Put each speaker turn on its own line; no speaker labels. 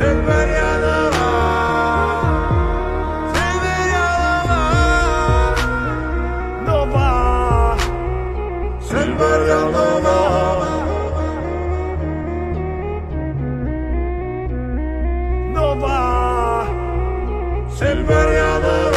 Silver Sen feryadın